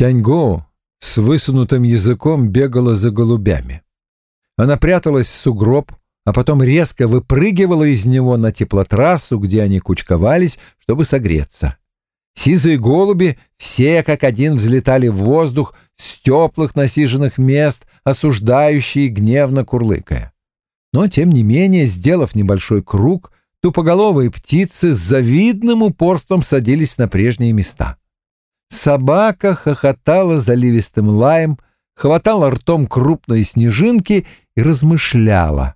Тяньго с высунутым языком бегала за голубями. Она пряталась в сугроб, а потом резко выпрыгивала из него на теплотрассу, где они кучковались, чтобы согреться. Сизые голуби все как один взлетали в воздух с теплых насиженных мест, осуждающие гневно курлыкая. Но, тем не менее, сделав небольшой круг, тупоголовые птицы с завидным упорством садились на прежние места. Собака хохотала заливистым лаем, хватала ртом крупные снежинки и размышляла,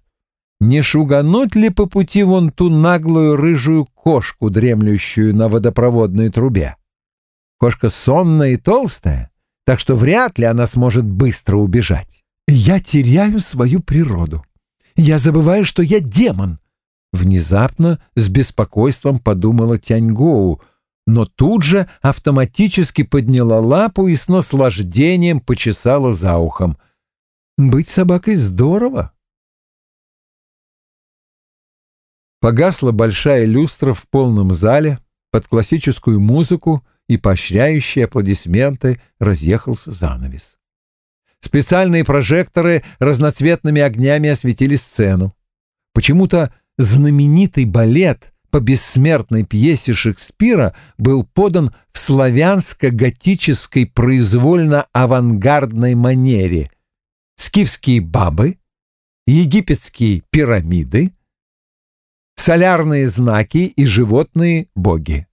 не шугануть ли по пути вон ту наглую рыжую кошку, дремлющую на водопроводной трубе. Кошка сонная и толстая, так что вряд ли она сможет быстро убежать. «Я теряю свою природу. Я забываю, что я демон», — внезапно с беспокойством подумала Тяньгоу, но тут же автоматически подняла лапу и с наслаждением почесала за ухом. «Быть собакой здорово». Погасла большая люстра в полном зале, под классическую музыку и поощряющие аплодисменты разъехался занавес. Специальные прожекторы разноцветными огнями осветили сцену. Почему-то знаменитый балет по бессмертной пьесе Шекспира был подан в славянско-готической произвольно-авангардной манере. Скифские бабы, египетские пирамиды, солярные знаки и животные боги.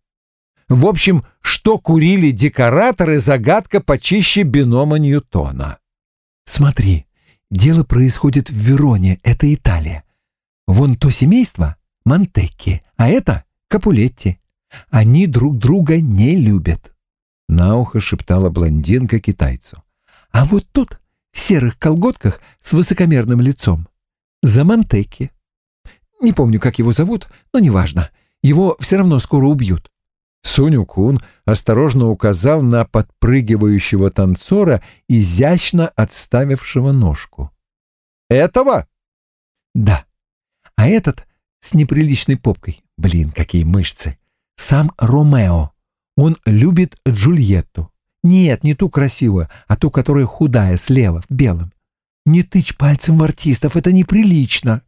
В общем, что курили декораторы, загадка почище бинома Ньютона. Смотри, дело происходит в Вероне, это Италия. Вон то семейство — Монтекки, а это — Капулетти. Они друг друга не любят. На ухо шептала блондинка китайцу. А вот тут, в серых колготках с высокомерным лицом, за Монтекки. Не помню, как его зовут, но неважно. Его все равно скоро убьют. Суню-кун осторожно указал на подпрыгивающего танцора, изящно отставившего ножку. «Этого?» «Да. А этот с неприличной попкой. Блин, какие мышцы. Сам Ромео. Он любит Джульетту. Нет, не ту красивую, а ту, которая худая, слева, в белом. Не тычь пальцем в артистов, это неприлично».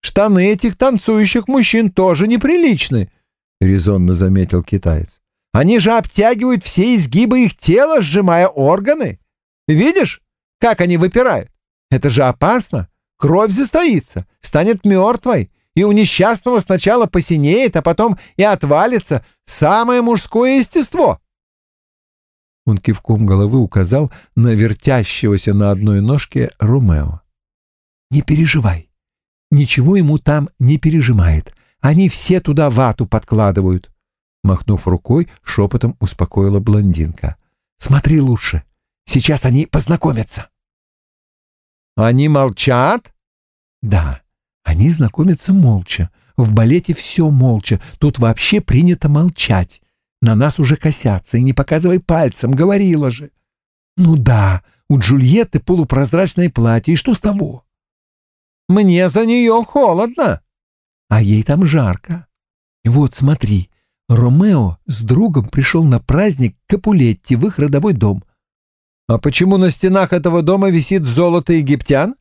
Штаны этих танцующих мужчин тоже неприличны, — резонно заметил китаец. Они же обтягивают все изгибы их тела, сжимая органы. Видишь, как они выпирают? Это же опасно. Кровь застоится, станет мертвой, и у несчастного сначала посинеет, а потом и отвалится самое мужское естество. Он кивком головы указал на вертящегося на одной ножке Ромео. «Не переживай. Ничего ему там не пережимает. Они все туда вату подкладывают. Махнув рукой, шепотом успокоила блондинка. Смотри лучше. Сейчас они познакомятся. Они молчат? Да, они знакомятся молча. В балете все молча. Тут вообще принято молчать. На нас уже косятся. И не показывай пальцем, говорила же. Ну да, у Джульетты полупрозрачное платье. И что с того? Мне за нее холодно. А ей там жарко. Вот смотри, Ромео с другом пришел на праздник Капулетти в их родовой дом. А почему на стенах этого дома висит золото египтян?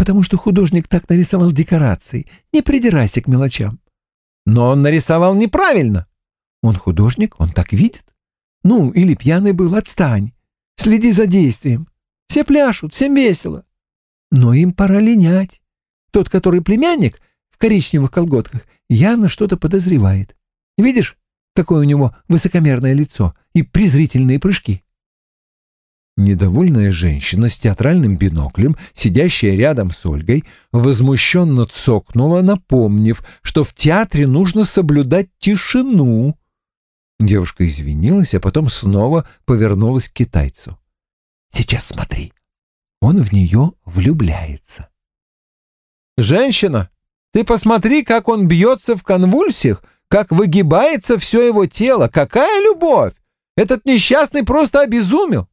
Потому что художник так нарисовал декорации. Не придирайся к мелочам. Но он нарисовал неправильно. Он художник, он так видит. Ну, или пьяный был, отстань. Следи за действием. Все пляшут, всем весело. Но им пора линять. Тот, который племянник, в коричневых колготках, явно что-то подозревает. Видишь, какое у него высокомерное лицо и презрительные прыжки? Недовольная женщина с театральным биноклем, сидящая рядом с Ольгой, возмущенно цокнула, напомнив, что в театре нужно соблюдать тишину. Девушка извинилась, а потом снова повернулась к китайцу. «Сейчас смотри он в нее влюбляется. «Женщина, ты посмотри, как он бьется в конвульсиях, как выгибается все его тело. Какая любовь! Этот несчастный просто обезумел!»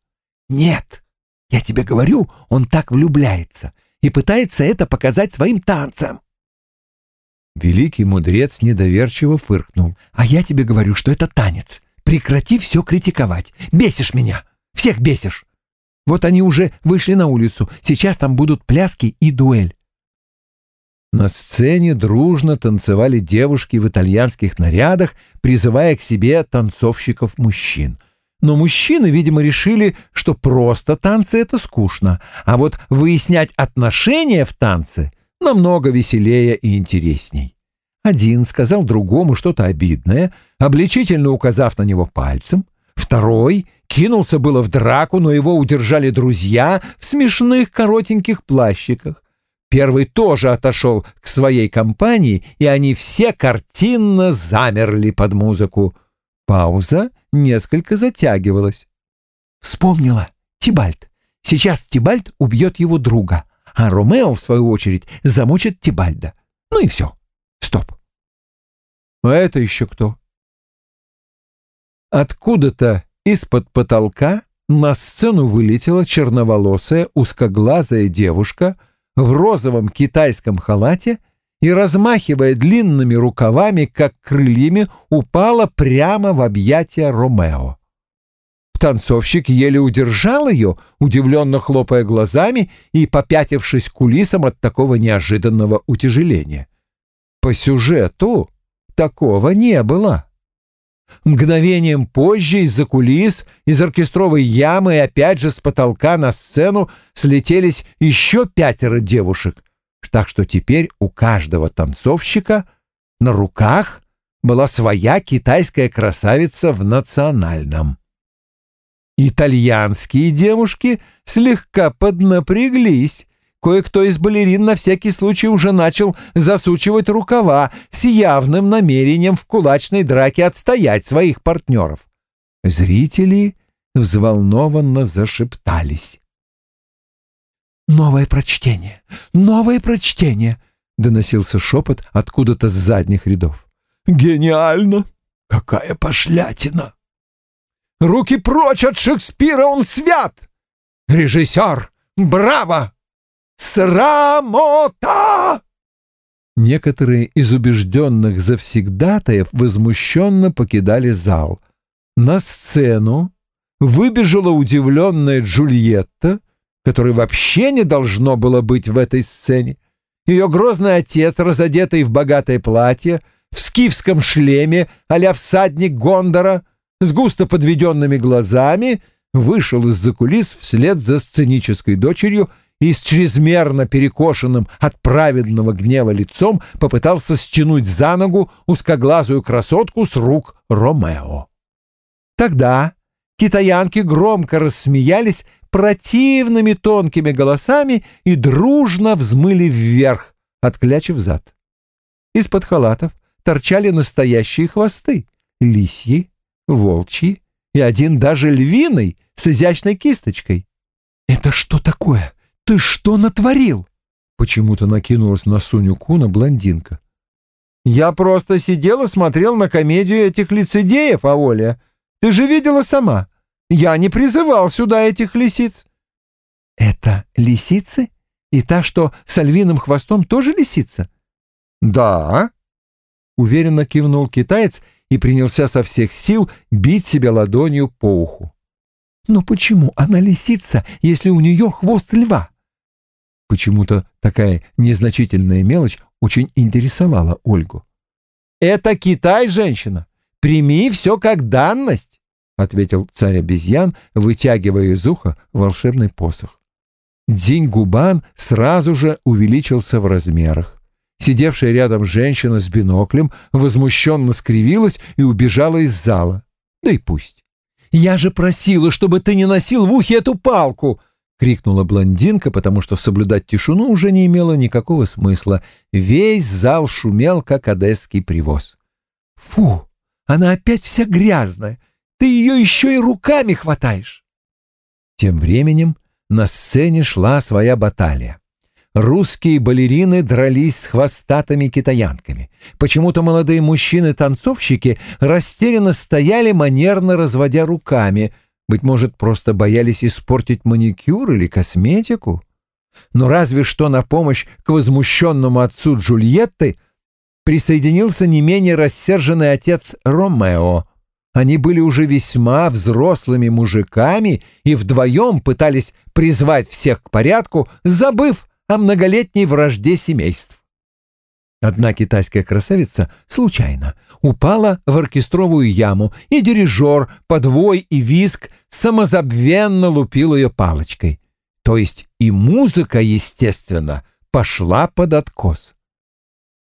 «Нет, я тебе говорю, он так влюбляется и пытается это показать своим танцем». Великий мудрец недоверчиво фыркнул. «А я тебе говорю, что это танец. прекрати все критиковать. Бесишь меня. Всех бесишь. Вот они уже вышли на улицу. Сейчас там будут пляски и дуэль. На сцене дружно танцевали девушки в итальянских нарядах, призывая к себе танцовщиков-мужчин. Но мужчины, видимо, решили, что просто танцы — это скучно, а вот выяснять отношения в танце намного веселее и интересней. Один сказал другому что-то обидное, обличительно указав на него пальцем. Второй кинулся было в драку, но его удержали друзья в смешных коротеньких плащиках. Первый тоже отошел к своей компании, и они все картинно замерли под музыку. Пауза несколько затягивалась. Вспомнила. Тибальт. Сейчас Тибальт убьет его друга, а Ромео, в свою очередь, замочит Тибальда. Ну и все. Стоп. А это еще кто? Откуда-то из-под потолка на сцену вылетела черноволосая узкоглазая девушка в розовом китайском халате и, размахивая длинными рукавами, как крыльями, упала прямо в объятия Ромео. Танцовщик еле удержал ее, удивленно хлопая глазами и попятившись кулисам от такого неожиданного утяжеления. По сюжету такого не было. Мгновением позже из-за кулис, из оркестровой ямы и опять же с потолка на сцену слетелись еще пятеро девушек, так что теперь у каждого танцовщика на руках была своя китайская красавица в национальном. Итальянские девушки слегка поднапряглись, Кое-кто из балерин на всякий случай уже начал засучивать рукава с явным намерением в кулачной драке отстоять своих партнеров. Зрители взволнованно зашептались. «Новое прочтение! Новое прочтение!» — доносился шепот откуда-то с задних рядов. «Гениально! Какая пошлятина! Руки прочь от Шекспира, он свят! Режиссер, браво!» Срамота!» Некоторые из убежденных завсегдатаев возмущенно покидали зал. На сцену выбежала удивленная Джульетта, которой вообще не должно было быть в этой сцене. Ее грозный отец, разодетый в богатое платье, в скифском шлеме а всадник Гондора, с густо подведенными глазами, вышел из-за кулис вслед за сценической дочерью и с чрезмерно перекошенным от праведного гнева лицом попытался стянуть за ногу узкоглазую красотку с рук Ромео. Тогда китаянки громко рассмеялись противными тонкими голосами и дружно взмыли вверх, отклячив зад. Из-под халатов торчали настоящие хвосты — лисьи, волчьи и один даже львиный с изящной кисточкой. «Это что такое?» «Ты что натворил?» Почему-то накинулась на Соню Куна блондинка. «Я просто сидел и смотрел на комедию этих лицедеев, Аоля. Ты же видела сама. Я не призывал сюда этих лисиц». «Это лисицы? И та, что с альвиным хвостом, тоже лисица?» «Да», — уверенно кивнул китаец и принялся со всех сил бить себя ладонью по уху. «Но почему она лисица, если у нее хвост льва?» Почему-то такая незначительная мелочь очень интересовала Ольгу. «Это Китай, женщина! Прими все как данность!» — ответил царь обезьян, вытягивая из уха волшебный посох. Дзинь-Губан сразу же увеличился в размерах. Сидевшая рядом женщина с биноклем возмущенно скривилась и убежала из зала. Да и пусть. «Я же просила, чтобы ты не носил в ухе эту палку!» — крикнула блондинка, потому что соблюдать тишину уже не имело никакого смысла. Весь зал шумел, как одесский привоз. «Фу! Она опять вся грязная! Ты ее еще и руками хватаешь!» Тем временем на сцене шла своя баталия. Русские балерины дрались с хвостатыми китаянками. Почему-то молодые мужчины-танцовщики растерянно стояли, манерно разводя руками — быть может, просто боялись испортить маникюр или косметику? Но разве что на помощь к возмущенному отцу Джульетты присоединился не менее рассерженный отец Ромео. Они были уже весьма взрослыми мужиками и вдвоем пытались призвать всех к порядку, забыв о многолетней вражде семейств. Одна китайская красавица случайно упала в оркестровую яму, и дирижер, подвой и виск самозабвенно лупил ее палочкой. То есть и музыка, естественно, пошла под откос.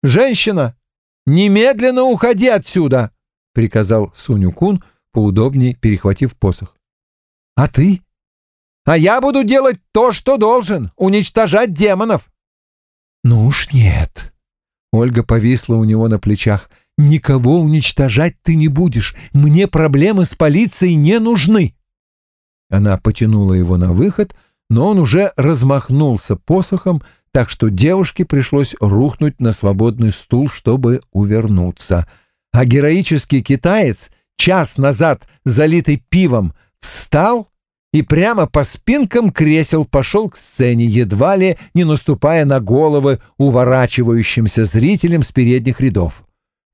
«Женщина, немедленно уходи отсюда!» — приказал Суню-кун, поудобнее перехватив посох. «А ты?» «А я буду делать то, что должен, уничтожать демонов!» «Ну уж нет!» Ольга повисла у него на плечах. «Никого уничтожать ты не будешь. Мне проблемы с полицией не нужны». Она потянула его на выход, но он уже размахнулся посохом, так что девушке пришлось рухнуть на свободный стул, чтобы увернуться. А героический китаец, час назад залитый пивом, встал и прямо по спинкам кресел пошел к сцене, едва ли не наступая на головы уворачивающимся зрителям с передних рядов.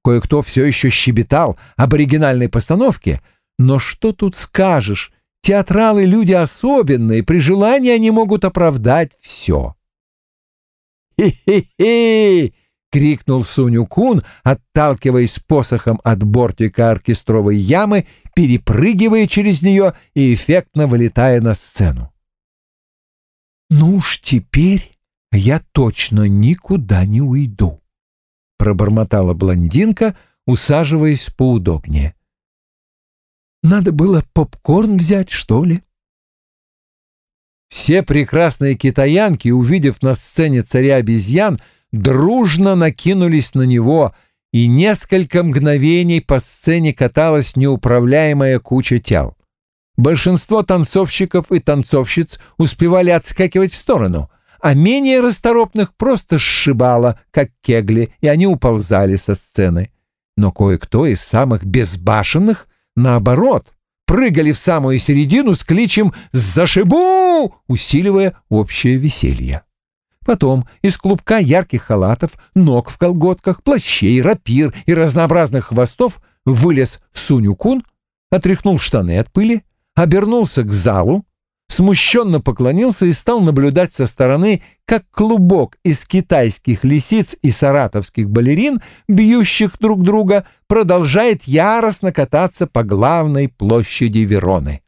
Кое-кто все еще щебетал об оригинальной постановке, но что тут скажешь, театралы люди особенные, при желании они могут оправдать все. «Хи-хи-хи!» — крикнул Суню-кун, отталкиваясь посохом от бортика оркестровой ямы, перепрыгивая через нее и эффектно вылетая на сцену. «Ну уж теперь я точно никуда не уйду», — пробормотала блондинка, усаживаясь поудобнее. «Надо было попкорн взять, что ли?» Все прекрасные китаянки, увидев на сцене царя обезьян, дружно накинулись на него, и несколько мгновений по сцене каталась неуправляемая куча тел. Большинство танцовщиков и танцовщиц успевали отскакивать в сторону, а менее расторопных просто сшибало, как кегли, и они уползали со сцены. Но кое-кто из самых безбашенных, наоборот, прыгали в самую середину с кличем «Зашибу!», усиливая общее веселье. Потом из клубка ярких халатов, ног в колготках, плащей, рапир и разнообразных хвостов вылез Суню-кун, отряхнул штаны от пыли, обернулся к залу, смущенно поклонился и стал наблюдать со стороны, как клубок из китайских лисиц и саратовских балерин, бьющих друг друга, продолжает яростно кататься по главной площади Вероны.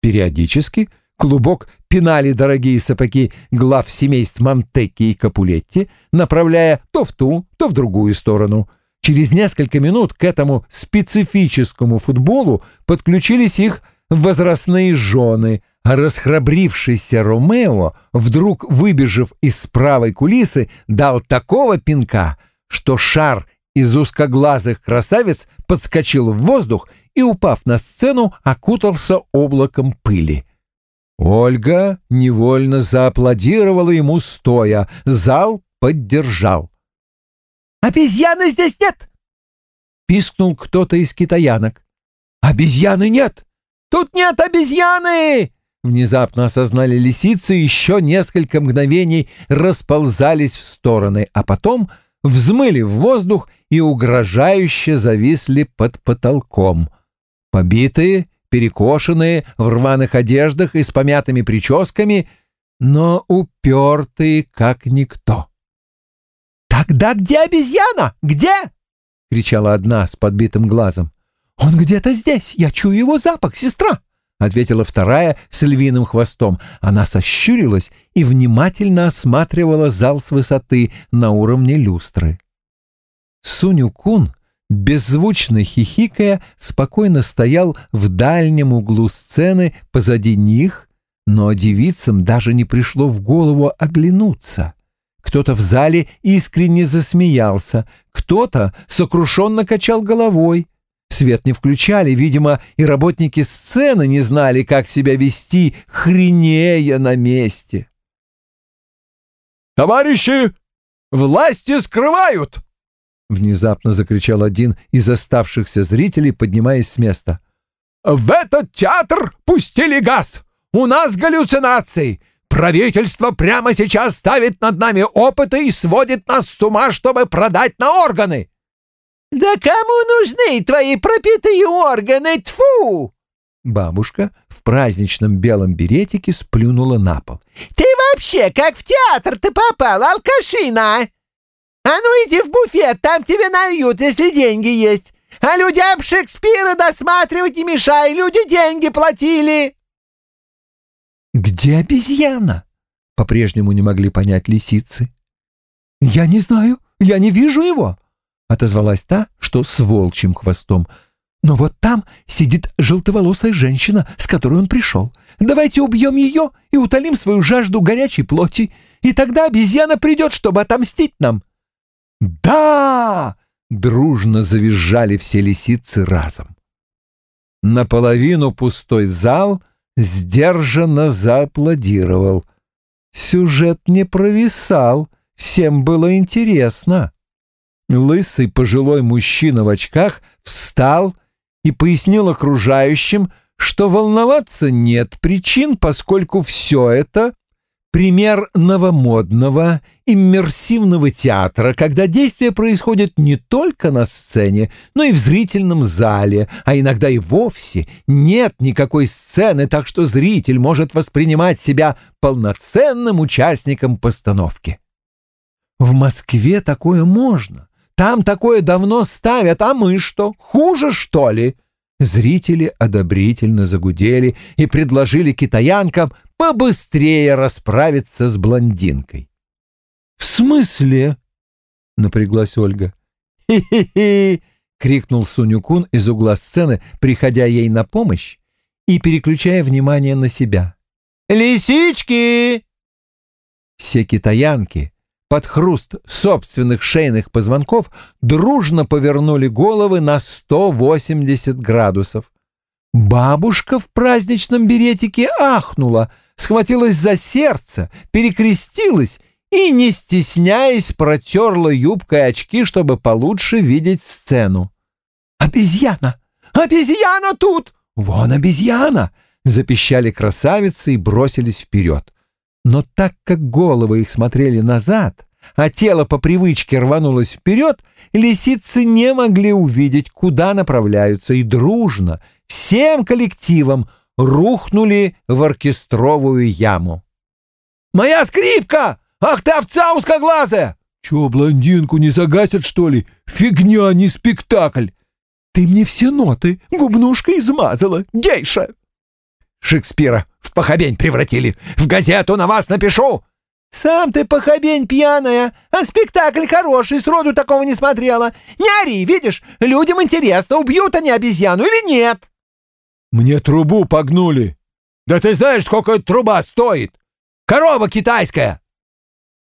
Периодически — Клубок пинали дорогие сапоги глав семейств Монтекки и Капулетти, направляя то в ту, то в другую сторону. Через несколько минут к этому специфическому футболу подключились их возрастные жены, а расхрабрившийся Ромео, вдруг выбежав из правой кулисы, дал такого пинка, что шар из узкоглазых красавиц подскочил в воздух и, упав на сцену, окутался облаком пыли. Ольга невольно зааплодировала ему стоя. Зал поддержал. «Обезьяны здесь нет!» — пискнул кто-то из китаянок. «Обезьяны нет! Тут нет обезьяны!» Внезапно осознали лисицы еще несколько мгновений расползались в стороны, а потом взмыли в воздух и угрожающе зависли под потолком. Побитые перекошенные, в рваных одеждах и с помятыми прическами, но упертые, как никто. «Тогда где обезьяна? Где?» — кричала одна с подбитым глазом. «Он где-то здесь, я чую его запах, сестра!» — ответила вторая с львиным хвостом. Она сощурилась и внимательно осматривала зал с высоты на уровне люстры. Суню-кун беззвучно хихикая, спокойно стоял в дальнем углу сцены позади них, но девицам даже не пришло в голову оглянуться. Кто-то в зале искренне засмеялся, кто-то сокрушенно качал головой. Свет не включали, видимо, и работники сцены не знали, как себя вести, хренея на месте. «Товарищи, власти скрывают!» — внезапно закричал один из оставшихся зрителей, поднимаясь с места. «В этот театр пустили газ! У нас галлюцинации! Правительство прямо сейчас ставит над нами опыты и сводит нас с ума, чтобы продать на органы!» «Да кому нужны твои пропитые органы, тфу!» Бабушка в праздничном белом беретике сплюнула на пол. «Ты вообще как в театр ты попал, алкашина? А ну иди в буфет, там тебе нальют, если деньги есть. А людям Шекспира досматривать не мешай, люди деньги платили!» «Где обезьяна?» — по-прежнему не могли понять лисицы. «Я не знаю, я не вижу его», — отозвалась та, что с волчьим хвостом. «Но вот там сидит желтоволосая женщина, с которой он пришел. Давайте убьем ее и утолим свою жажду горячей плоти, и тогда обезьяна придет, чтобы отомстить нам». «Да!» — дружно завизжали все лисицы разом. Наполовину пустой зал сдержанно зааплодировал. Сюжет не провисал, всем было интересно. Лысый пожилой мужчина в очках встал и пояснил окружающим, что волноваться нет причин, поскольку все это пример новомодного, иммерсивного театра, когда действие происходит не только на сцене, но и в зрительном зале, а иногда и вовсе нет никакой сцены, так что зритель может воспринимать себя полноценным участником постановки. В Москве такое можно. Там такое давно ставят, а мы что, хуже, что ли? Зрители одобрительно загудели и предложили китаянкам побыстрее расправиться с блондинкой. «В смысле?» — напряглась Ольга. «Хе-хе-хе!» — крикнул Сунюкун из угла сцены, приходя ей на помощь и переключая внимание на себя. «Лисички!» Все китаянки под хруст собственных шейных позвонков дружно повернули головы на 180 градусов. Бабушка в праздничном беретике ахнула, схватилась за сердце, перекрестилась и, не стесняясь, протерла юбкой очки, чтобы получше видеть сцену. «Обезьяна! Обезьяна тут! Вон обезьяна!» Запищали красавицы и бросились вперед. Но так как головы их смотрели назад, а тело по привычке рванулось вперед, лисицы не могли увидеть, куда направляются, и дружно, всем коллективом, рухнули в оркестровую яму. «Моя скрипка! Ах ты овца узкоглазая!» «Чё, блондинку не загасят, что ли? Фигня, не спектакль!» «Ты мне все ноты губнушкой измазала, гейша!» Шекспира в похабень превратили. В газету на вас напишу!» «Сам ты похабень пьяная, а спектакль хороший, сроду такого не смотрела. Не ори, видишь, людям интересно, убьют они обезьяну или нет». «Мне трубу погнули». «Да ты знаешь, сколько труба стоит? Корова китайская!»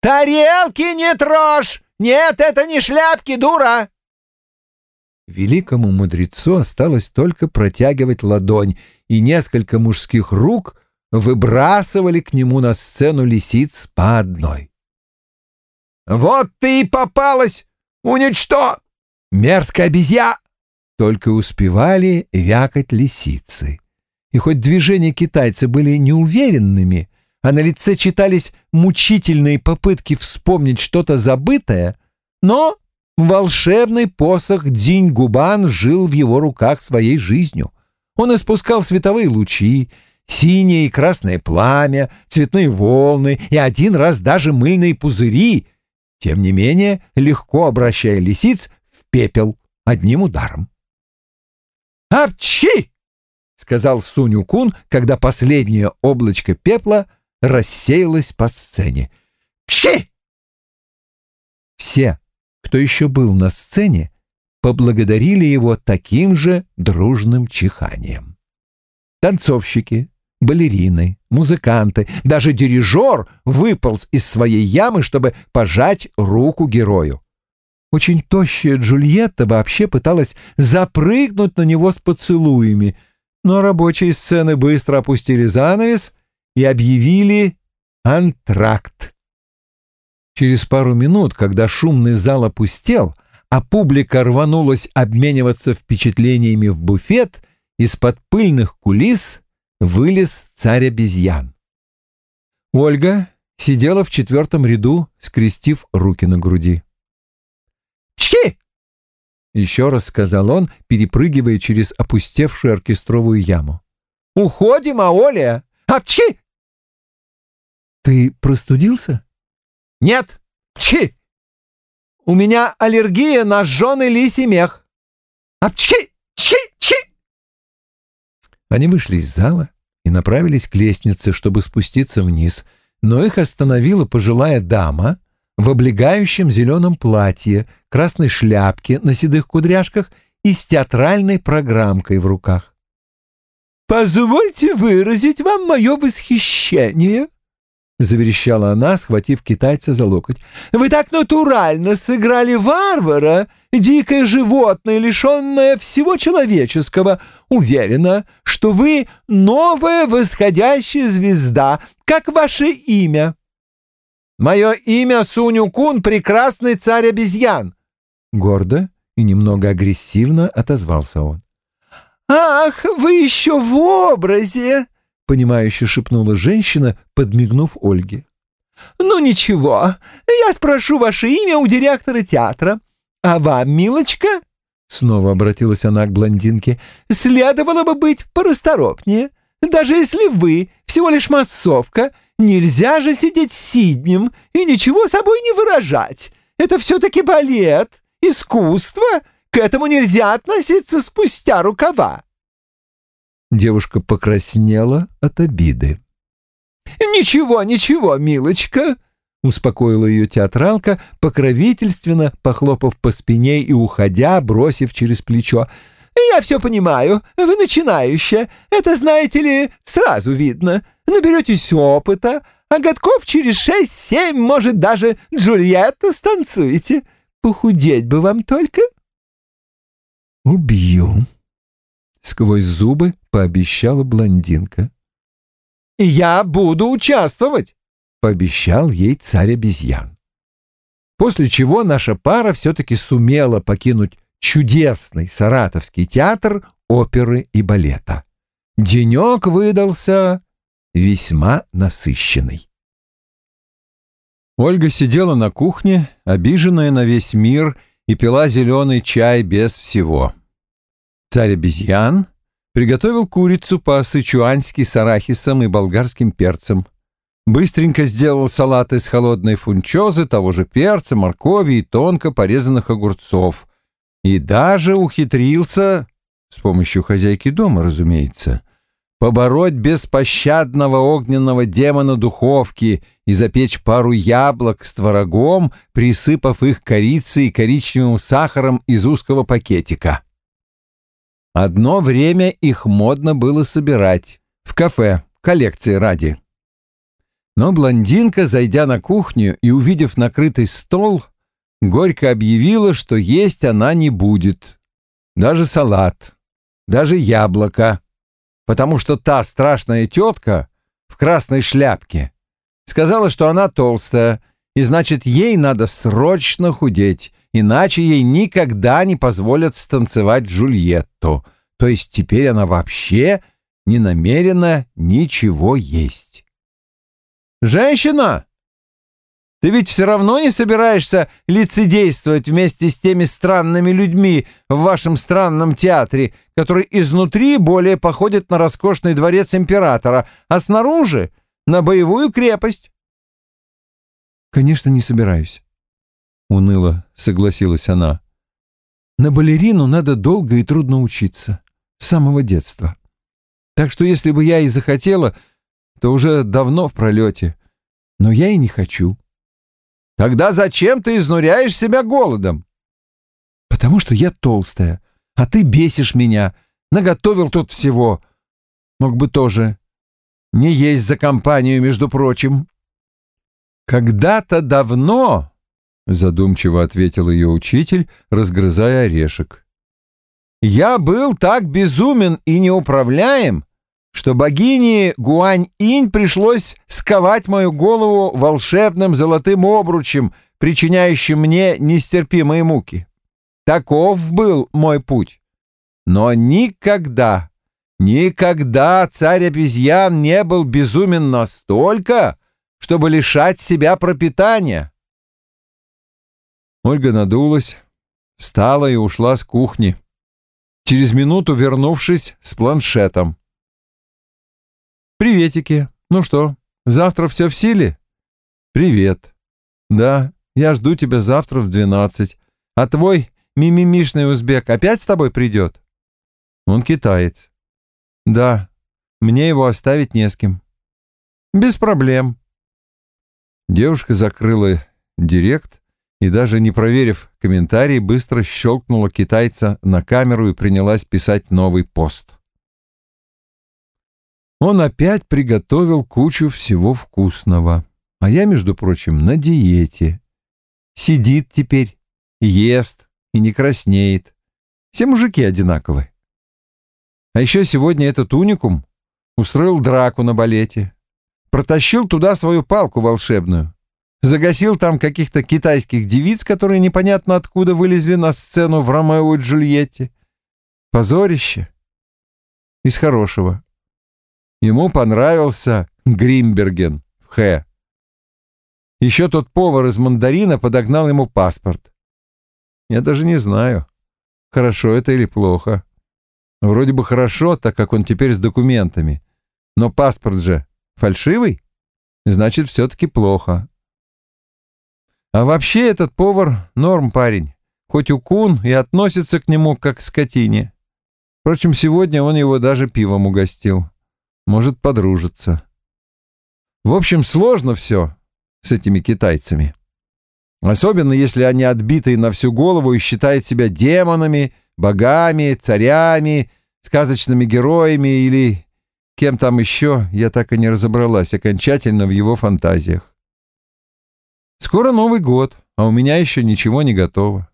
«Тарелки не трожь! Нет, это не шляпки, дура!» Великому мудрецу осталось только протягивать ладонь, и несколько мужских рук выбрасывали к нему на сцену лисиц по одной. «Вот ты и попалась! Уничто! Мерзкая обезья!» Только успевали вякать лисицы. И хоть движения китайца были неуверенными, а на лице читались мучительные попытки вспомнить что-то забытое, но волшебный посох Дзинь-Губан жил в его руках своей жизнью — он испускал световые лучи, синее и красное пламя, цветные волны и один раз даже мыльные пузыри, тем не менее легко обращая лисиц в пепел одним ударом. «Апчхи!» — сказал Суню-кун, когда последнее облачко пепла рассеялось по сцене. «Пшки!» Все, кто еще был на сцене, поблагодарили его таким же дружным чиханием. Танцовщики, балерины, музыканты, даже дирижер выполз из своей ямы, чтобы пожать руку герою. Очень тощая Джульетта вообще пыталась запрыгнуть на него с поцелуями, но рабочие сцены быстро опустили занавес и объявили антракт. Через пару минут, когда шумный зал опустел, а публика рванулась обмениваться впечатлениями в буфет, из-под пыльных кулис вылез царь обезьян. Ольга сидела в четвертом ряду, скрестив руки на груди. «Чки!» — еще раз сказал он, перепрыгивая через опустевшую оркестровую яму. «Уходим, Аоля! Апчхи!» «Ты простудился?» «Нет! Пчхи! У меня аллергия на жженый лисий мех! Апчхи! Чхи! Чхи!» Они вышли из зала и направились к лестнице, чтобы спуститься вниз, но их остановила пожилая дама в облегающем зеленом платье, красной шляпке на седых кудряшках и с театральной программкой в руках. «Позвольте выразить вам мое восхищение», — заверещала она, схватив китайца за локоть. «Вы так натурально сыграли варвара, дикое животное, лишенное всего человеческого. Уверена, что вы новая восходящая звезда, как ваше имя». «Мое имя Суню-кун, прекрасный царь обезьян», — гордо и немного агрессивно отозвался он. «Ах, вы еще в образе!» — понимающе шепнула женщина, подмигнув Ольге. «Ну ничего, я спрошу ваше имя у директора театра. А вам, милочка?» — снова обратилась она к блондинке. «Следовало бы быть порасторопнее. Даже если вы всего лишь массовка, нельзя же сидеть сиднем и ничего собой не выражать. Это все-таки балет, искусство, к этому нельзя относиться спустя рукава. Девушка покраснела от обиды. «Ничего, ничего, милочка», — успокоила ее театралка, покровительственно похлопав по спине и уходя, бросив через плечо. «Я все понимаю. Вы начинающая. Это, знаете ли, сразу видно. Наберетесь опыта, а годков через шесть-семь, может, даже Джульетту станцуете. Похудеть бы вам только». «Убью», — сквозь зубы пообещала блондинка. «Я буду участвовать», — пообещал ей царь обезьян. После чего наша пара все-таки сумела покинуть чудесный саратовский театр оперы и балета. Денек выдался весьма насыщенный. Ольга сидела на кухне, обиженная на весь мир — и пила зеленый чай без всего. Царь обезьян приготовил курицу по-сычуански с арахисом и болгарским перцем. Быстренько сделал салат из холодной фунчозы, того же перца, моркови и тонко порезанных огурцов. И даже ухитрился, с помощью хозяйки дома, разумеется, побороть беспощадного огненного демона духовки и запечь пару яблок с творогом, присыпав их корицей и коричневым сахаром из узкого пакетика. Одно время их модно было собирать в кафе, коллекции ради. Но блондинка, зайдя на кухню и увидев накрытый стол, горько объявила, что есть она не будет. Даже салат, даже яблоко потому что та страшная тетка в красной шляпке сказала, что она толстая, и значит, ей надо срочно худеть, иначе ей никогда не позволят станцевать Джульетту, то есть теперь она вообще не намерена ничего есть. «Женщина!» Ты ведь все равно не собираешься лицедействовать вместе с теми странными людьми в вашем странном театре, который изнутри более походит на роскошный дворец императора, а снаружи — на боевую крепость. «Конечно, не собираюсь», — уныло согласилась она. «На балерину надо долго и трудно учиться, с самого детства. Так что если бы я и захотела, то уже давно в пролете. Но я и не хочу». Тогда зачем ты изнуряешь себя голодом? Потому что я толстая, а ты бесишь меня. Наготовил тут всего. Мог бы тоже не есть за компанию, между прочим. Когда-то давно, задумчиво ответил ее учитель, разгрызая орешек. Я был так безумен и неуправляем, что богине Гуань-инь пришлось сковать мою голову волшебным золотым обручем, причиняющим мне нестерпимые муки. Таков был мой путь. Но никогда, никогда царь обезьян не был безумен настолько, чтобы лишать себя пропитания. Ольга надулась, Встала и ушла с кухни. Через минуту вернувшись с планшетом. «Приветики. Ну что, завтра все в силе?» «Привет. Да, я жду тебя завтра в двенадцать. А твой мимимишный узбек опять с тобой придет?» «Он китаец». «Да, мне его оставить не с кем». «Без проблем». Девушка закрыла директ и, даже не проверив комментарий, быстро щелкнула китайца на камеру и принялась писать новый пост. Он опять приготовил кучу всего вкусного. А я, между прочим, на диете. Сидит теперь, ест и не краснеет. Все мужики одинаковы. А еще сегодня этот уникум устроил драку на балете. Протащил туда свою палку волшебную. Загасил там каких-то китайских девиц, которые непонятно откуда вылезли на сцену в Ромео и Джульетте. Позорище. Из хорошего. Ему понравился Гримберген в Х. Еще тот повар из мандарина подогнал ему паспорт. Я даже не знаю, хорошо это или плохо. Вроде бы хорошо, так как он теперь с документами. Но паспорт же фальшивый, значит, все-таки плохо. А вообще этот повар норм парень, хоть укун и относится к нему как к скотине. Впрочем, сегодня он его даже пивом угостил. Может, подружиться. В общем, сложно все с этими китайцами. Особенно, если они отбитые на всю голову и считают себя демонами, богами, царями, сказочными героями или кем там еще, я так и не разобралась окончательно в его фантазиях. Скоро Новый год, а у меня еще ничего не готово.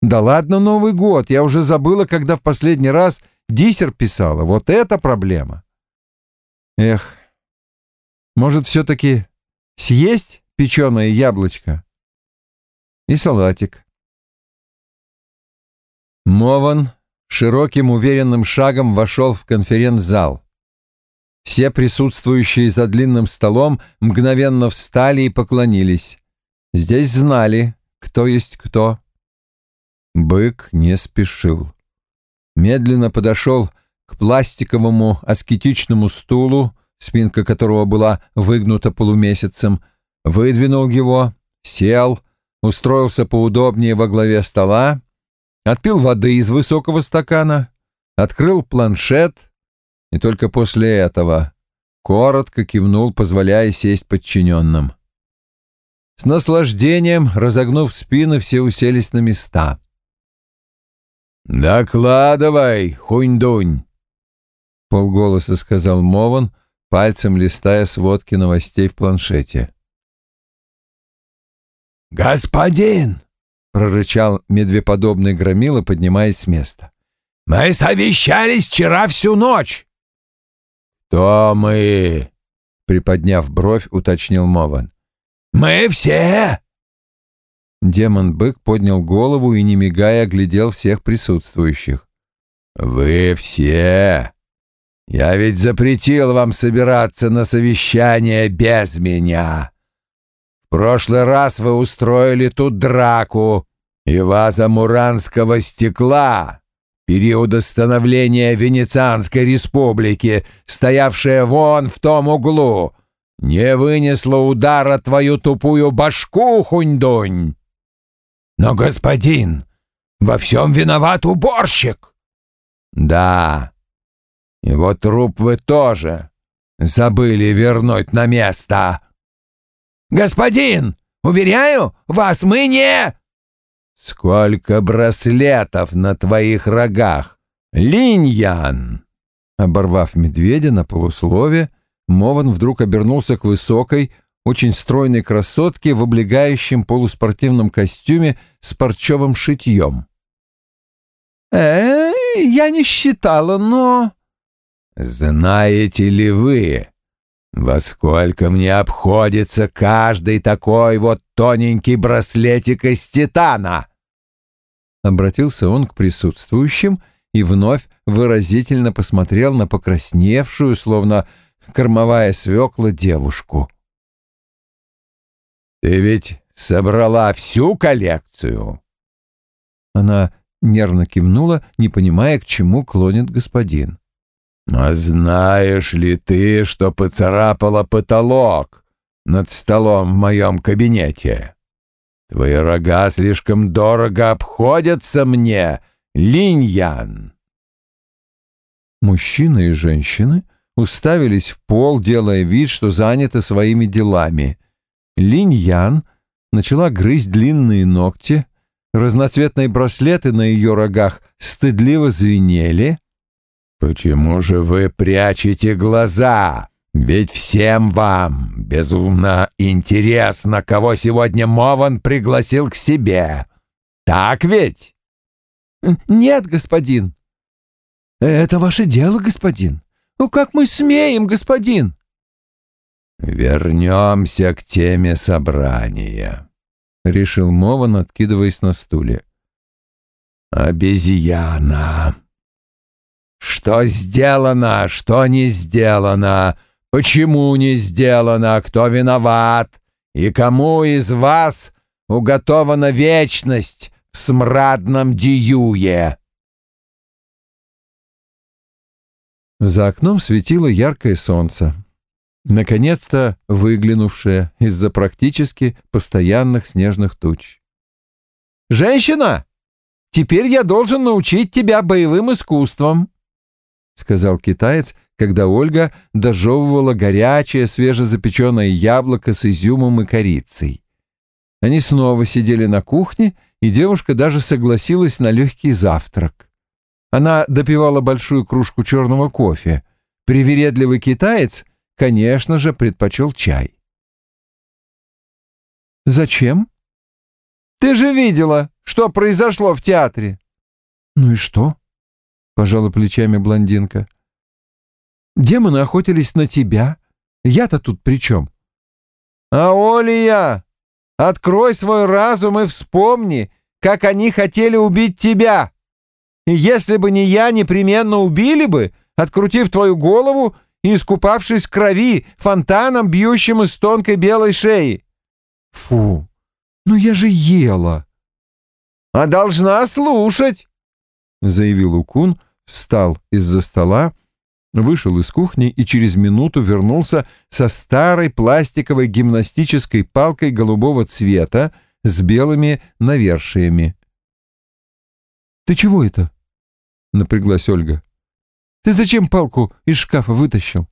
Да ладно Новый год, я уже забыла, когда в последний раз диссер писала. Вот это проблема. Эх, может, все-таки Съесть печеное яблочко и салатик. Мован широким уверенным шагом вошел в конференц-зал. Все присутствующие за длинным столом мгновенно встали и поклонились. Здесь знали, кто есть кто. Бык не спешил. Медленно подошел к пластиковому аскетичному стулу, спинка которого была выгнута полумесяцем, выдвинул его, сел, устроился поудобнее во главе стола, отпил воды из высокого стакана, открыл планшет и только после этого коротко кивнул, позволяя сесть подчиненным. С наслаждением, разогнув спины, все уселись на места. «Докладывай, хунь-дунь!» — полголоса сказал Мован, пальцем листая сводки новостей в планшете. «Господин!» — прорычал медвеподобный громила, поднимаясь с места. «Мы совещались вчера всю ночь!» «Кто мы?» — приподняв бровь, уточнил Мован. «Мы все!» Демон-бык поднял голову и, не мигая, оглядел всех присутствующих. «Вы все!» Я ведь запретил вам собираться на совещание без меня. В прошлый раз вы устроили тут драку, и ваза муранского стекла, периода становления Венецианской республики, стоявшая вон в том углу, не вынесла удара твою тупую башку, хунь-дунь. Но, господин, во всем виноват уборщик. Да, его труп вы тоже забыли вернуть на место. Господин, уверяю, вас мы не... Сколько браслетов на твоих рогах, Линьян! Оборвав медведя на полуслове, Мован вдруг обернулся к высокой, очень стройной красотке в облегающем полуспортивном костюме с парчевым шитьем. «Э, я не считала, но...» Знаете ли вы, во сколько мне обходится каждый такой вот тоненький браслетик из титана?» Обратился он к присутствующим и вновь выразительно посмотрел на покрасневшую, словно кормовая свекла, девушку. «Ты ведь собрала всю коллекцию?» Она нервно кивнула, не понимая, к чему клонит господин. «А знаешь ли ты, что поцарапала потолок над столом в моем кабинете? Твои рога слишком дорого обходятся мне, Линьян!» Мужчины и женщины уставились в пол, делая вид, что заняты своими делами. Линь-Ян начала грызть длинные ногти, разноцветные браслеты на ее рогах стыдливо звенели. «Почему же вы прячете глаза? Ведь всем вам безумно интересно, кого сегодня Мован пригласил к себе. Так ведь?» «Нет, господин». «Это ваше дело, господин. Ну как мы смеем, господин?» «Вернемся к теме собрания», — решил Мован, откидываясь на стуле. «Обезьяна! Что сделано, что не сделано, почему не сделано, кто виноват и кому из вас уготована вечность в смрадном диюе?» За окном светило яркое солнце, наконец-то выглянувшее из-за практически постоянных снежных туч. «Женщина, теперь я должен научить тебя боевым искусствам», — сказал китаец, когда Ольга дожевывала горячее свежезапеченное яблоко с изюмом и корицей. Они снова сидели на кухне, и девушка даже согласилась на легкий завтрак. Она допивала большую кружку черного кофе. Привередливый китаец, конечно же, предпочел чай. «Зачем?» «Ты же видела, что произошло в театре!» «Ну и что?» — пожала плечами блондинка. «Демоны охотились на тебя. Я-то тут при чем?» «А Олия, открой свой разум и вспомни, как они хотели убить тебя!» И если бы не я, непременно убили бы, открутив твою голову и искупавшись крови фонтаном, бьющим из тонкой белой шеи. Фу, ну я же ела. А должна слушать, заявил Укун, встал из-за стола, вышел из кухни и через минуту вернулся со старой пластиковой гимнастической палкой голубого цвета с белыми навершиями. «Ты чего это?» — напряглась Ольга. «Ты зачем палку из шкафа вытащил?»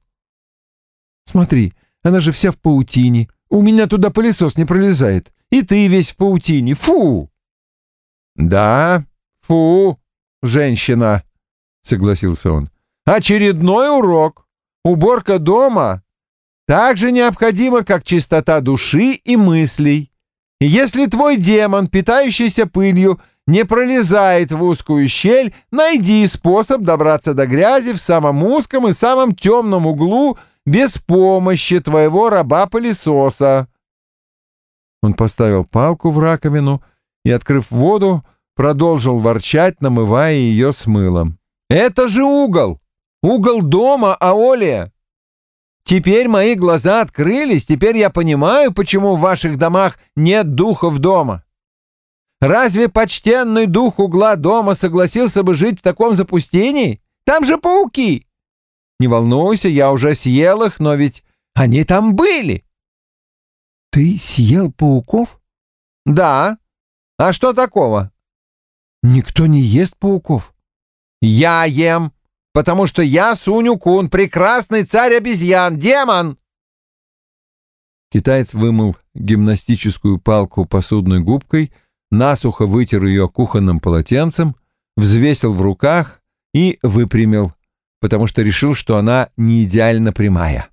«Смотри, она же вся в паутине. У меня туда пылесос не пролезает. И ты весь в паутине. Фу!» «Да, фу, женщина», — согласился он. «Очередной урок. Уборка дома так же необходима, как чистота души и мыслей. если твой демон, питающийся пылью, — не пролезает в узкую щель, найди способ добраться до грязи в самом узком и самом темном углу без помощи твоего раба-пылесоса. Он поставил палку в раковину и, открыв воду, продолжил ворчать, намывая ее с мылом. «Это же угол! Угол дома, Аолия! Теперь мои глаза открылись, теперь я понимаю, почему в ваших домах нет духов дома. Разве почтенный дух угла дома согласился бы жить в таком запустении? Там же пауки. Не волнуйся, я уже съел их, но ведь они там были. Ты съел пауков? Да. А что такого? Никто не ест пауков. Я ем, потому что я Суню-кун, прекрасный царь обезьян, демон. Китаец вымыл гимнастическую палку посудной губкой — насухо вытер ее кухонным полотенцем, взвесил в руках и выпрямил, потому что решил, что она не идеально прямая.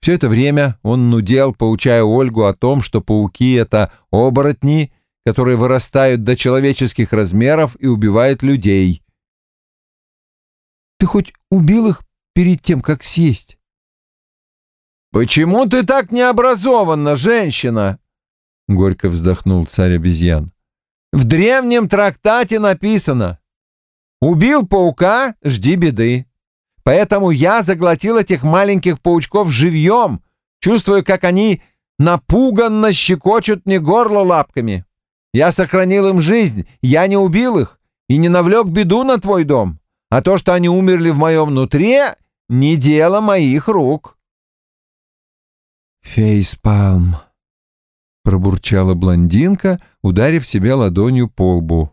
Все это время он нудел, поучая Ольгу о том, что пауки — это оборотни, которые вырастают до человеческих размеров и убивают людей. «Ты хоть убил их перед тем, как съесть?» «Почему ты так необразованна, женщина?» — горько вздохнул царь обезьян. «В древнем трактате написано «Убил паука, жди беды». Поэтому я заглотил этих маленьких паучков живьем, чувствуя, как они напуганно щекочут мне горло лапками. Я сохранил им жизнь, я не убил их и не навлек беду на твой дом. А то, что они умерли в моем нутре, не дело моих рук». «Фейспалм», — пробурчала блондинка, ударив себя ладонью по лбу.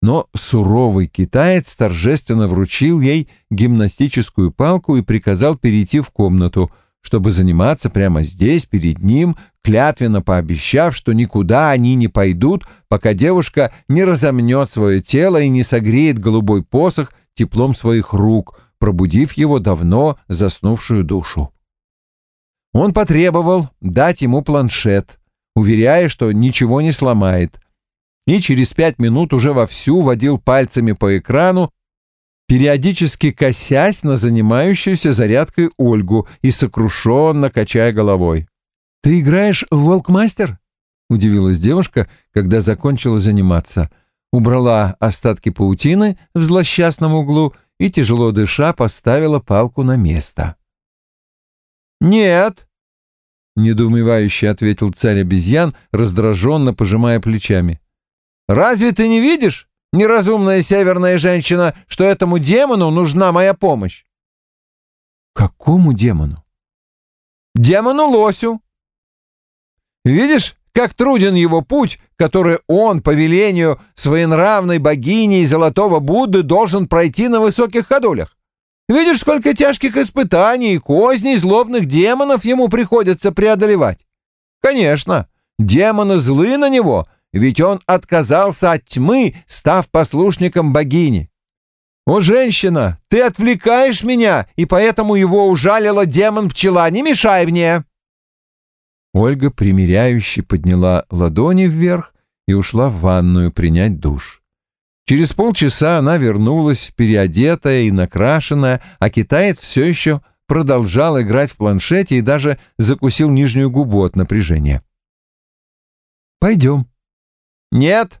Но суровый китаец торжественно вручил ей гимнастическую палку и приказал перейти в комнату, чтобы заниматься прямо здесь, перед ним, клятвенно пообещав, что никуда они не пойдут, пока девушка не разомнет свое тело и не согреет голубой посох теплом своих рук, пробудив его давно заснувшую душу. Он потребовал дать ему планшет, уверяя, что ничего не сломает, и через пять минут уже вовсю водил пальцами по экрану, периодически косясь на занимающуюся зарядкой Ольгу и сокрушенно качая головой. «Ты играешь в «Волкмастер»?» — удивилась девушка, когда закончила заниматься. Убрала остатки паутины в злосчастном углу и, тяжело дыша, поставила палку на место. «Нет», — недоумевающе ответил царь обезьян, раздраженно пожимая плечами. «Разве ты не видишь, неразумная северная женщина, что этому демону нужна моя помощь?» «Какому демону?» «Демону-лосю. Видишь, как труден его путь, который он, по велению своенравной богини и золотого Будды, должен пройти на высоких ходулях? Видишь, сколько тяжких испытаний и козней злобных демонов ему приходится преодолевать? Конечно, демоны злы на него, ведь он отказался от тьмы, став послушником богини. «О, женщина, ты отвлекаешь меня, и поэтому его ужалила демон-пчела. Не мешай мне!» Ольга примиряюще подняла ладони вверх и ушла в ванную принять душ. Через полчаса она вернулась, переодетая и накрашенная, а китаец все еще продолжал играть в планшете и даже закусил нижнюю губу от напряжения. «Пойдем». «Нет,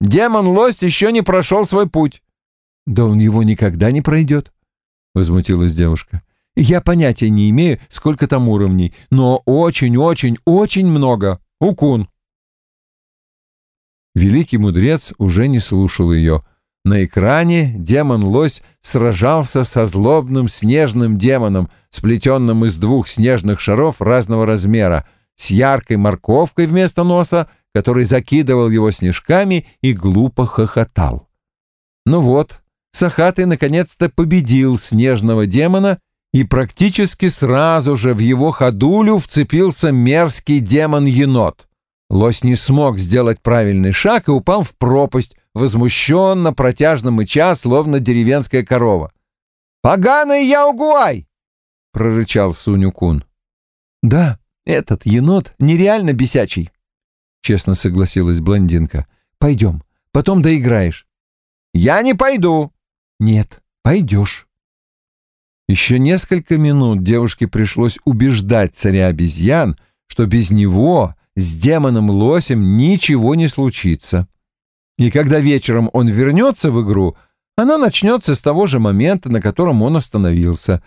демон-лость еще не прошел свой путь». «Да он его никогда не пройдет», — возмутилась девушка. Я понятия не имею, сколько там уровней, но очень-очень-очень много. Укун. Великий мудрец уже не слушал ее. На экране демон-лось сражался со злобным снежным демоном, сплетенным из двух снежных шаров разного размера, с яркой морковкой вместо носа, который закидывал его снежками и глупо хохотал. Ну вот, Сахатый наконец-то победил снежного демона и практически сразу же в его ходулю вцепился мерзкий демон-енот. Лось не смог сделать правильный шаг и упал в пропасть, возмущенно, протяжно мыча, словно деревенская корова. «Поганый Яугуай!» — прорычал Суню-кун. «Да, этот енот нереально бесячий», — честно согласилась блондинка. «Пойдем, потом доиграешь». «Я не пойду». «Нет, пойдешь». Еще несколько минут девушке пришлось убеждать царя обезьян, что без него с демоном-лосем ничего не случится. И когда вечером он вернется в игру, она начнется с того же момента, на котором он остановился.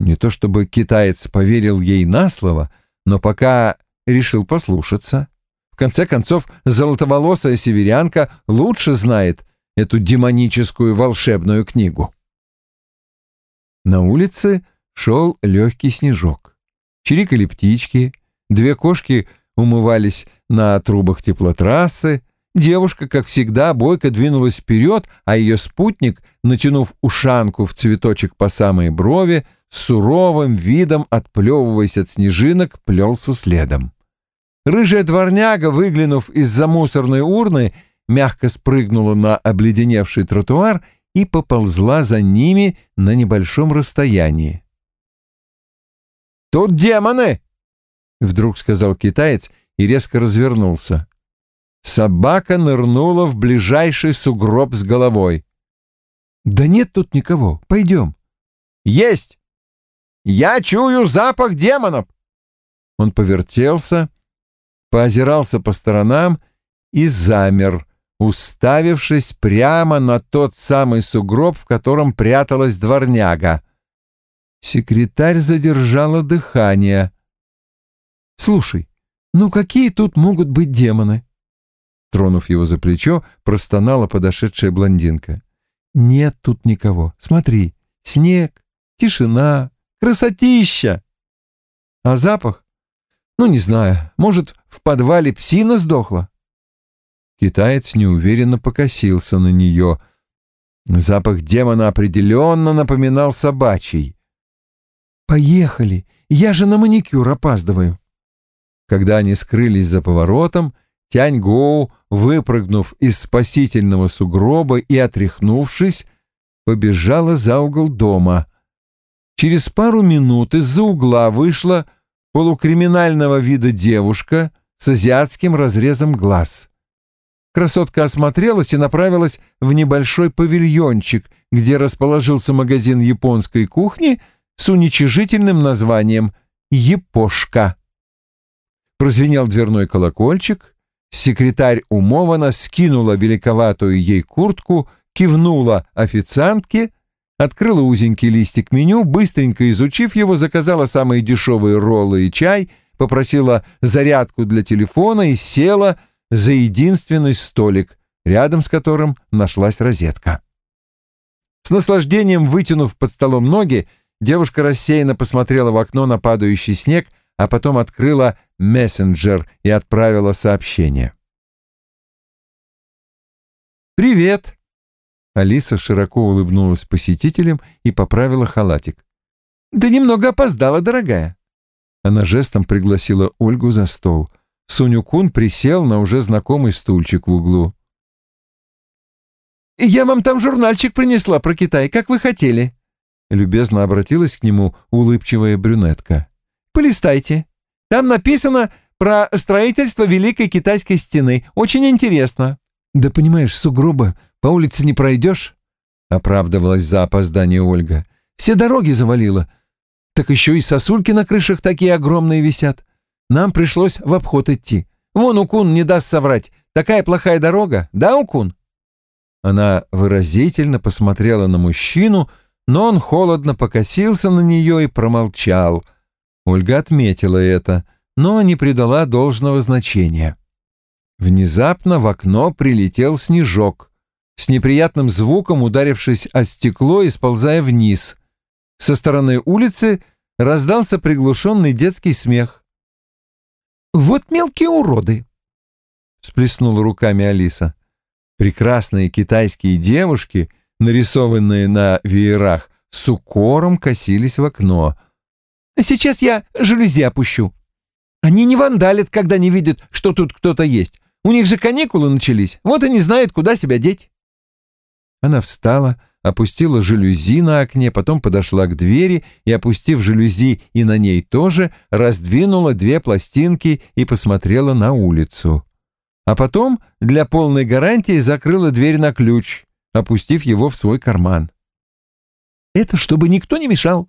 Не то чтобы китаец поверил ей на слово, но пока решил послушаться. В конце концов, золотоволосая северянка лучше знает эту демоническую волшебную книгу. На улице шел легкий снежок. Чирикали птички, две кошки умывались на трубах теплотрассы, девушка, как всегда, бойко двинулась вперед, а ее спутник, натянув ушанку в цветочек по самой брови, с суровым видом, отплевываясь от снежинок, плелся следом. Рыжая дворняга, выглянув из-за мусорной урны, мягко спрыгнула на обледеневший тротуар и поползла за ними на небольшом расстоянии. «Тут демоны!» — вдруг сказал китаец и резко развернулся. Собака нырнула в ближайший сугроб с головой. «Да нет тут никого. Пойдем». «Есть! Я чую запах демонов!» Он повертелся, поозирался по сторонам и замер, уставившись прямо на тот самый сугроб, в котором пряталась дворняга. Секретарь задержала дыхание. «Слушай, ну какие тут могут быть демоны?» Тронув его за плечо, простонала подошедшая блондинка. «Нет тут никого. Смотри, снег, тишина, красотища!» «А запах? Ну, не знаю, может, в подвале псина сдохла?» Китаец неуверенно покосился на нее. Запах демона определенно напоминал собачий. «Поехали! Я же на маникюр опаздываю!» Когда они скрылись за поворотом, Тянь-Гоу, выпрыгнув из спасительного сугроба и отряхнувшись, побежала за угол дома. Через пару минут из-за угла вышла полукриминального вида девушка с азиатским разрезом глаз. Красотка осмотрелась и направилась в небольшой павильончик, где расположился магазин японской кухни с уничижительным названием «Япошка». Прозвенел дверной колокольчик, секретарь умована скинула великоватую ей куртку, кивнула официантке, открыла узенький листик меню, быстренько изучив его, заказала самые дешевые роллы и чай, попросила зарядку для телефона и села за единственный столик, рядом с которым нашлась розетка. С наслаждением вытянув под столом ноги, девушка рассеянно посмотрела в окно на падающий снег, а потом открыла мессенджер и отправила сообщение. «Привет!» Алиса широко улыбнулась посетителям и поправила халатик. «Да немного опоздала, дорогая». Она жестом пригласила Ольгу за стол. Суню-кун присел на уже знакомый стульчик в углу. «Я вам там журнальчик принесла про Китай, как вы хотели», — любезно обратилась к нему улыбчивая брюнетка. «Полистайте. Там написано про строительство Великой Китайской стены. Очень интересно». «Да понимаешь, сугроба, по улице не пройдешь?» — оправдывалась за опоздание Ольга. «Все дороги завалило. Так еще и сосульки на крышах такие огромные висят. Нам пришлось в обход идти. Вон Укун не даст соврать. Такая плохая дорога, да, Укун?» Она выразительно посмотрела на мужчину, но он холодно покосился на нее и промолчал. Ольга отметила это, но не придала должного значения. Внезапно в окно прилетел снежок, с неприятным звуком ударившись о стекло и сползая вниз. Со стороны улицы раздался приглушенный детский смех. «Вот мелкие уроды!» — всплеснула руками Алиса. Прекрасные китайские девушки, нарисованные на веерах, с укором косились в окно. «Сейчас я жалюзи опущу. Они не вандалят, когда не видят, что тут кто-то есть. У них же каникулы начались, вот и не знают, куда себя деть». Она встала, опустила жалюзи на окне, потом подошла к двери и, опустив жалюзи и на ней тоже, раздвинула две пластинки и посмотрела на улицу. А потом, для полной гарантии, закрыла дверь на ключ, опустив его в свой карман. «Это чтобы никто не мешал».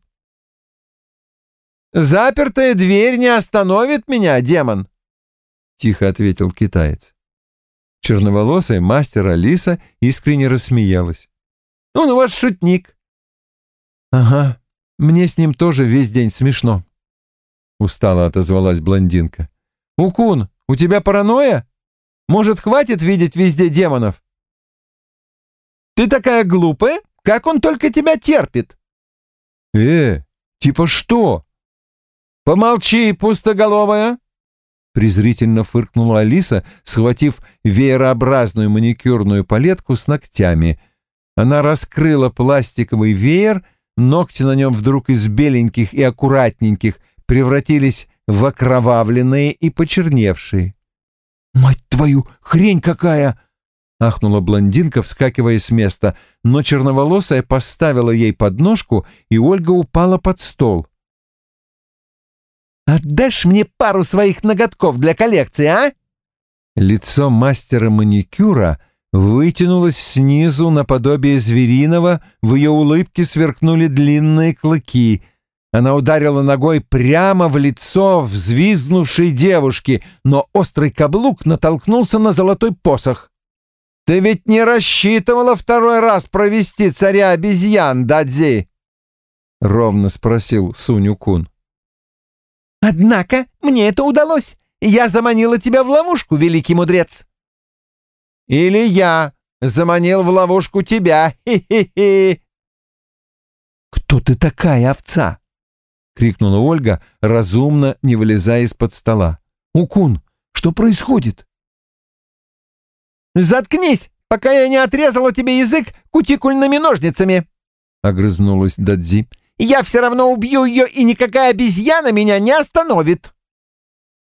«Запертая дверь не остановит меня, демон!» — тихо ответил китаец. Черноволосая мастер Алиса искренне рассмеялась. Он у вас шутник. Ага, мне с ним тоже весь день смешно. Устало отозвалась блондинка. Укун, у тебя паранойя? Может, хватит видеть везде демонов? Ты такая глупая, как он только тебя терпит. Э, типа что? Помолчи, пустоголовая. Презрительно фыркнула Алиса, схватив веерообразную маникюрную палетку с ногтями — она раскрыла пластиковый веер, ногти на нем вдруг из беленьких и аккуратненьких превратились в окровавленные и почерневшие. «Мать твою, хрень какая!» — ахнула блондинка, вскакивая с места, но черноволосая поставила ей подножку, и Ольга упала под стол. «Отдашь мне пару своих ноготков для коллекции, а?» Лицо мастера маникюра вытянулась снизу наподобие звериного, в ее улыбке сверкнули длинные клыки. Она ударила ногой прямо в лицо взвизгнувшей девушки, но острый каблук натолкнулся на золотой посох. «Ты ведь не рассчитывала второй раз провести царя обезьян, Дадзи?» — ровно спросил Суню-кун. «Однако мне это удалось. Я заманила тебя в ловушку, великий мудрец!» Или я заманил в ловушку тебя. Хи-хи-хи!» «Кто ты такая, овца?» — крикнула Ольга, разумно не вылезая из-под стола. «Укун, что происходит?» «Заткнись, пока я не отрезала тебе язык кутикульными ножницами!» — огрызнулась Дадзи. «Я все равно убью ее, и никакая обезьяна меня не остановит!»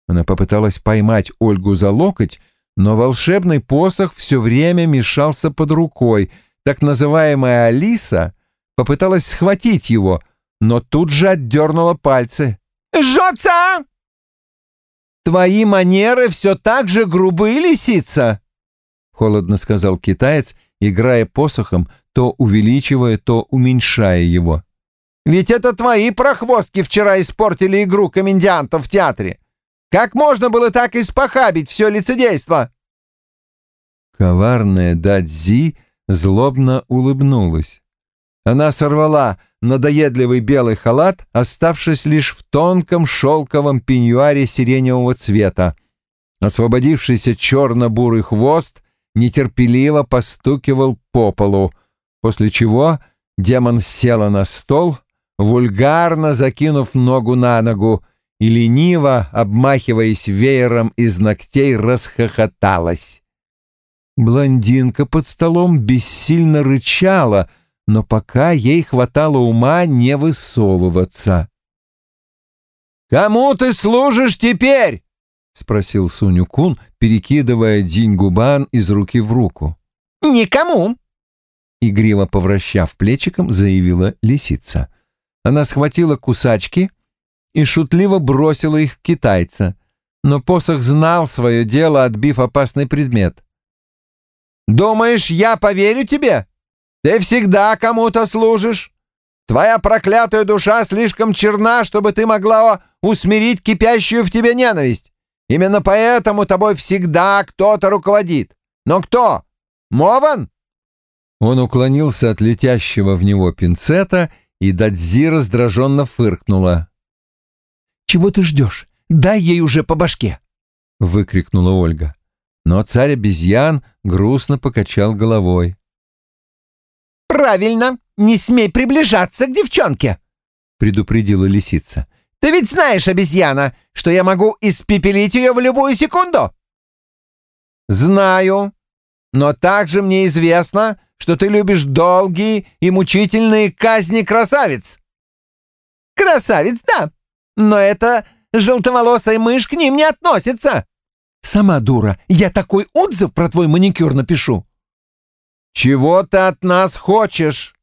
Она попыталась поймать Ольгу за локоть, но волшебный посох все время мешался под рукой. Так называемая Алиса попыталась схватить его, но тут же отдернула пальцы. «Жжется!» «Твои манеры все так же грубые, лисица!» — холодно сказал китаец, играя посохом, то увеличивая, то уменьшая его. «Ведь это твои прохвостки вчера испортили игру комедиантов в театре. Как можно было так испохабить все лицедейство?» Коварная Дадзи злобно улыбнулась. Она сорвала надоедливый белый халат, оставшись лишь в тонком шелковом пеньюаре сиреневого цвета. Освободившийся черно-бурый хвост нетерпеливо постукивал по полу, после чего демон села на стол, вульгарно закинув ногу на ногу, и лениво, обмахиваясь веером из ногтей, расхохоталась. Блондинка под столом бессильно рычала, но пока ей хватало ума не высовываться. «Кому ты служишь теперь?» — спросил Суню-кун, перекидывая Динь-губан из руки в руку. «Никому!» — игриво повращав плечиком, заявила лисица. Она схватила кусачки и шутливо бросила их в китайца, но посох знал свое дело, отбив опасный предмет. «Думаешь, я поверю тебе? Ты всегда кому-то служишь. Твоя проклятая душа слишком черна, чтобы ты могла усмирить кипящую в тебе ненависть. Именно поэтому тобой всегда кто-то руководит. Но кто? Мован?» Он уклонился от летящего в него пинцета, и Дадзи раздраженно фыркнула. «Чего ты ждешь? Дай ей уже по башке!» — выкрикнула Ольга. Но царь обезьян грустно покачал головой. «Правильно! Не смей приближаться к девчонке!» — предупредила лисица. «Ты ведь знаешь, обезьяна, что я могу испепелить ее в любую секунду!» «Знаю, но также мне известно, что ты любишь долгие и мучительные казни красавиц!» «Красавиц, да!» Но эта желтоволосая мышь к ним не относится. Сама дура, я такой отзыв про твой маникюр напишу. Чего ты от нас хочешь?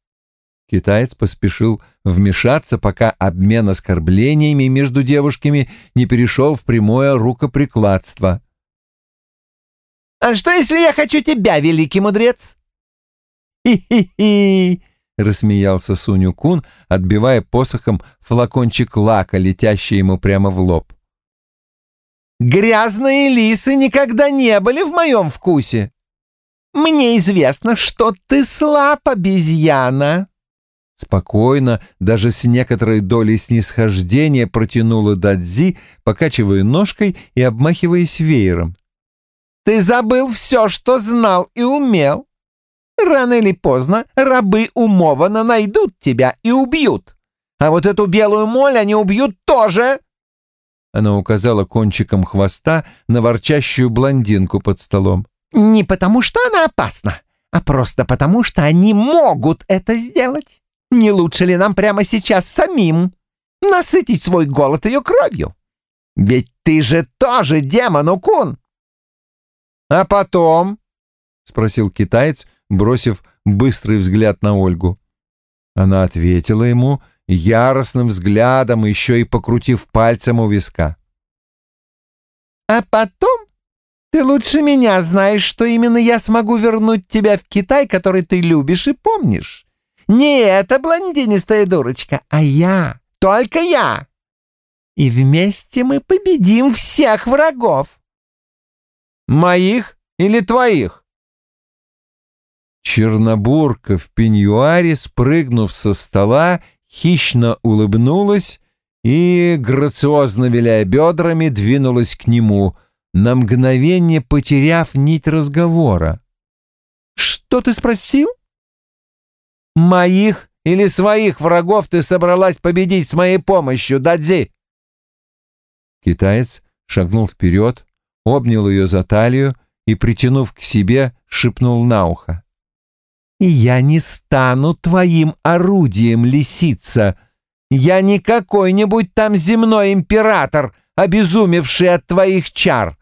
Китаец поспешил вмешаться, пока обмен оскорблениями между девушками не перешел в прямое рукоприкладство. «А что, если я хочу тебя, великий мудрец?» «Хи-хи-хи!» — рассмеялся Суню-кун, отбивая посохом флакончик лака, летящий ему прямо в лоб. «Грязные лисы никогда не были в моем вкусе. Мне известно, что ты слаб, обезьяна». Спокойно, даже с некоторой долей снисхождения протянула Дадзи, покачивая ножкой и обмахиваясь веером. «Ты забыл все, что знал и умел. Рано или поздно рабы умовано найдут тебя и убьют. А вот эту белую моль они убьют тоже!» Она указала кончиком хвоста на ворчащую блондинку под столом. «Не потому, что она опасна, а просто потому, что они могут это сделать. Не лучше ли нам прямо сейчас самим насытить свой голод ее кровью? Ведь ты же тоже демон, Укун!» «А потом?» — спросил китаец, бросив быстрый взгляд на Ольгу. Она ответила ему яростным взглядом, еще и покрутив пальцем у виска. «А потом ты лучше меня знаешь, что именно я смогу вернуть тебя в Китай, который ты любишь и помнишь. Не эта блондинистая дурочка, а я, только я. И вместе мы победим всех врагов». «Моих или твоих?» Чернобурка в пеньюаре, спрыгнув со стола, хищно улыбнулась и, грациозно виляя бедрами, двинулась к нему, на мгновение потеряв нить разговора. Что ты спросил? Моих или своих врагов ты собралась победить с моей помощью, Дадзи? Китаец шагнул вперед, обнял ее за талию и, притянув к себе, шепнул на ухо. «Я не стану твоим орудием, лисица. Я не какой-нибудь там земной император, обезумевший от твоих чар.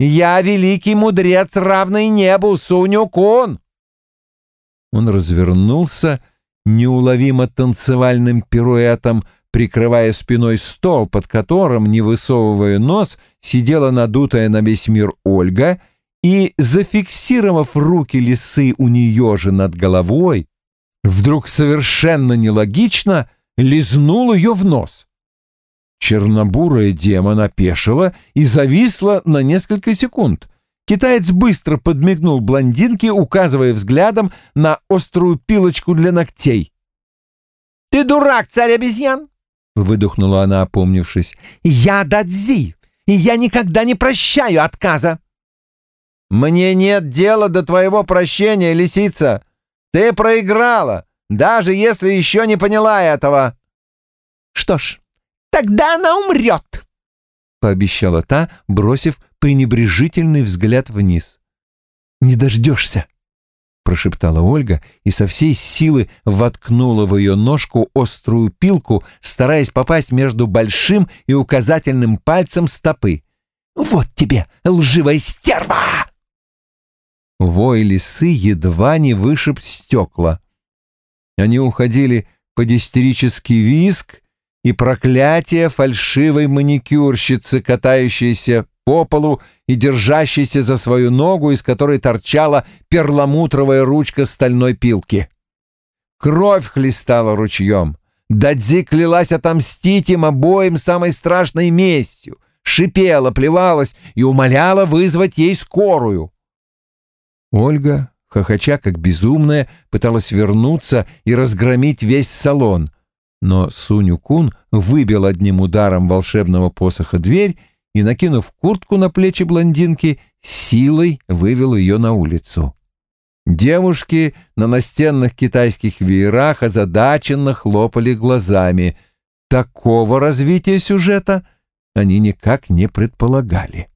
Я великий мудрец, равный небу, Суню-кун!» Он развернулся неуловимо танцевальным пируэтом, прикрывая спиной стол, под которым, не высовывая нос, сидела надутая на весь мир Ольга и, зафиксировав руки лисы у нее же над головой, вдруг совершенно нелогично лизнул ее в нос. Чернобурая демон опешила и зависла на несколько секунд. Китаец быстро подмигнул блондинке, указывая взглядом на острую пилочку для ногтей. «Ты дурак, царь обезьян!» — выдохнула она, опомнившись. «Я Дадзи, и я никогда не прощаю отказа!» «Мне нет дела до твоего прощения, лисица! Ты проиграла, даже если еще не поняла этого!» «Что ж, тогда она умрет!» — пообещала та, бросив пренебрежительный взгляд вниз. «Не дождешься!» — прошептала Ольга и со всей силы воткнула в ее ножку острую пилку, стараясь попасть между большим и указательным пальцем стопы. «Вот тебе, лживая стерва!» Вой лисы едва не вышиб стекла. Они уходили под истерический виск и проклятие фальшивой маникюрщицы, катающейся по полу и держащейся за свою ногу, из которой торчала перламутровая ручка стальной пилки. Кровь хлестала ручьем. Дадзи клялась отомстить им обоим самой страшной местью, шипела, плевалась и умоляла вызвать ей скорую. Ольга, хохоча как безумная, пыталась вернуться и разгромить весь салон, но Суню-кун выбил одним ударом волшебного посоха дверь и, накинув куртку на плечи блондинки, силой вывел ее на улицу. Девушки на настенных китайских веерах озадаченно хлопали глазами. Такого развития сюжета они никак не предполагали.